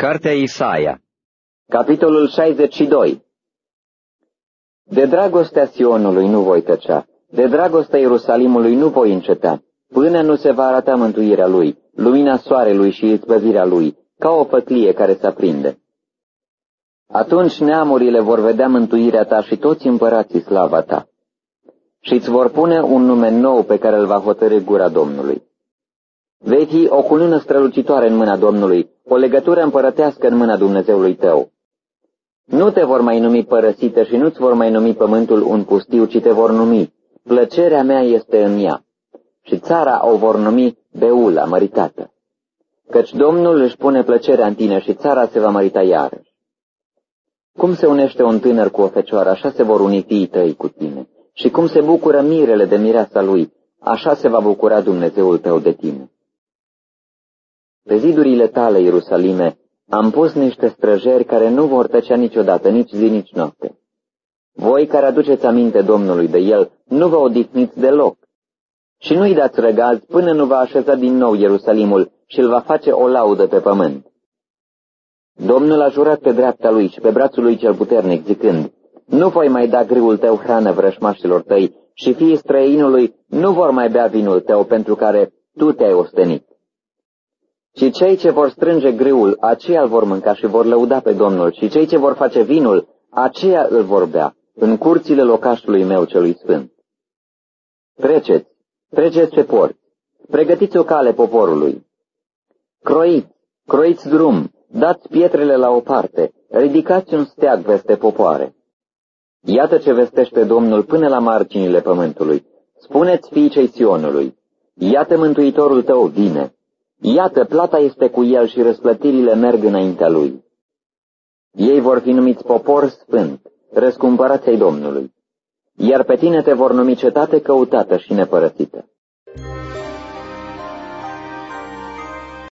Cartea Isaia Capitolul 62 De dragostea Sionului nu voi tăcea, de dragostea Ierusalimului nu voi înceta, până nu se va arăta mântuirea lui, lumina soarelui și izbăvirea lui, ca o pătlie care se aprinde. Atunci neamurile vor vedea mântuirea ta și toți împărații slava ta. Și îți vor pune un nume nou pe care îl va hotărâ gura Domnului. Vei fi o cunună strălucitoare în mâna Domnului, o legătură împărătească în mâna Dumnezeului tău. Nu te vor mai numi părăsită și nu-ți vor mai numi pământul un pustiu, ci te vor numi. Plăcerea mea este în ea. Și țara o vor numi Beula, măritată. Căci Domnul își pune plăcerea în tine și țara se va mărita iarăși. Cum se unește un tânăr cu o fecioară, așa se vor uni fiii tăi cu tine. Și cum se bucură mirele de mireasa lui, așa se va bucura Dumnezeul tău de tine. Pe zidurile tale, Ierusalime, am pus niște străjeri care nu vor tăcea niciodată, nici zi, nici noapte. Voi care aduceți aminte Domnului de el, nu vă odihniți deloc. Și nu-i dați răgaz până nu va așeza din nou Ierusalimul și îl va face o laudă pe pământ. Domnul a jurat pe dreapta lui și pe brațul lui cel puternic, zicând, Nu voi mai da griul tău hrană vrășmașilor tăi și fiii străinului nu vor mai bea vinul tău pentru care tu te-ai ostenit. Și cei ce vor strânge grâul, aceia îl vor mânca și vor lăuda pe Domnul, și cei ce vor face vinul, aceia îl vor bea, în curțile locașului meu celui sfânt. Treceți, treceți pe porți, pregătiți o cale poporului. Croiți, croiți drum, dați pietrele la o parte, ridicați un steag peste popoare. Iată ce vestește Domnul până la marginile pământului. Spuneți fiicei Sionului, iată Mântuitorul tău vine. Iată, plata este cu el și răsplătirile merg înaintea lui. Ei vor fi numiți popor sfânt, răscumpărați ai Domnului, iar pe tine te vor numi cetate căutată și nepărățită.